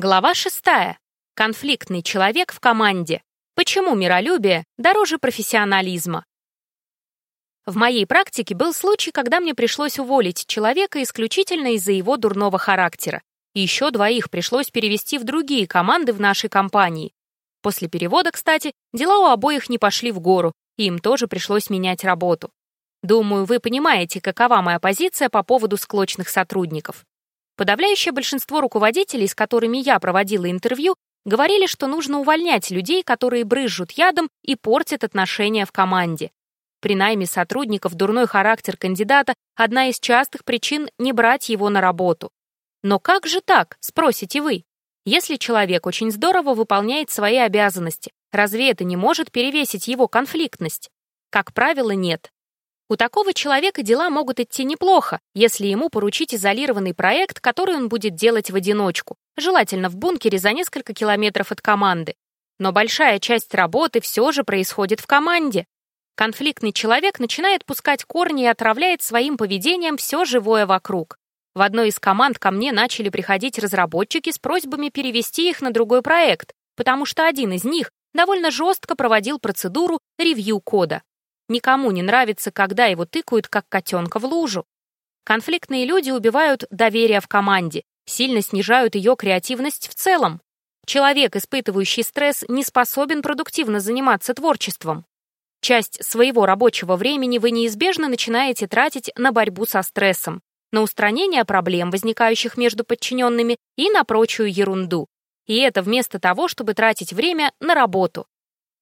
Глава шестая. Конфликтный человек в команде. Почему миролюбие дороже профессионализма? В моей практике был случай, когда мне пришлось уволить человека исключительно из-за его дурного характера. Еще двоих пришлось перевести в другие команды в нашей компании. После перевода, кстати, дела у обоих не пошли в гору, и им тоже пришлось менять работу. Думаю, вы понимаете, какова моя позиция по поводу склочных сотрудников. Подавляющее большинство руководителей, с которыми я проводила интервью, говорили, что нужно увольнять людей, которые брызжут ядом и портят отношения в команде. При найме сотрудников дурной характер кандидата – одна из частых причин не брать его на работу. Но как же так, спросите вы? Если человек очень здорово выполняет свои обязанности, разве это не может перевесить его конфликтность? Как правило, нет. У такого человека дела могут идти неплохо, если ему поручить изолированный проект, который он будет делать в одиночку, желательно в бункере за несколько километров от команды. Но большая часть работы все же происходит в команде. Конфликтный человек начинает пускать корни и отравляет своим поведением все живое вокруг. В одной из команд ко мне начали приходить разработчики с просьбами перевести их на другой проект, потому что один из них довольно жестко проводил процедуру ревью кода. Никому не нравится, когда его тыкают, как котенка в лужу. Конфликтные люди убивают доверие в команде, сильно снижают ее креативность в целом. Человек, испытывающий стресс, не способен продуктивно заниматься творчеством. Часть своего рабочего времени вы неизбежно начинаете тратить на борьбу со стрессом, на устранение проблем, возникающих между подчиненными, и на прочую ерунду. И это вместо того, чтобы тратить время на работу.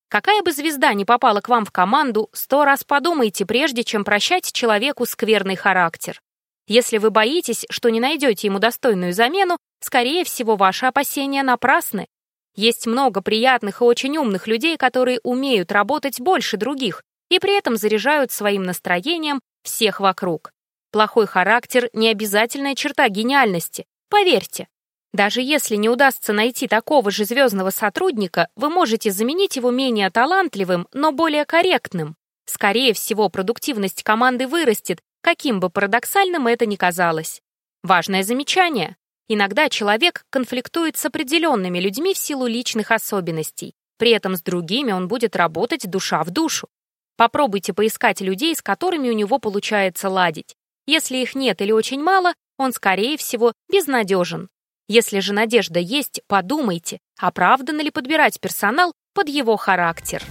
Какая бы звезда ни попала к вам в команду, сто раз подумайте, прежде чем прощать человеку скверный характер. Если вы боитесь, что не найдете ему достойную замену, скорее всего, ваши опасения напрасны. Есть много приятных и очень умных людей, которые умеют работать больше других и при этом заряжают своим настроением всех вокруг. Плохой характер — не обязательная черта гениальности, поверьте. Даже если не удастся найти такого же звездного сотрудника, вы можете заменить его менее талантливым, но более корректным. Скорее всего, продуктивность команды вырастет, каким бы парадоксальным это ни казалось. Важное замечание. Иногда человек конфликтует с определенными людьми в силу личных особенностей. При этом с другими он будет работать душа в душу. Попробуйте поискать людей, с которыми у него получается ладить. Если их нет или очень мало, он, скорее всего, безнадежен. Если же надежда есть, подумайте, оправданно ли подбирать персонал под его характер.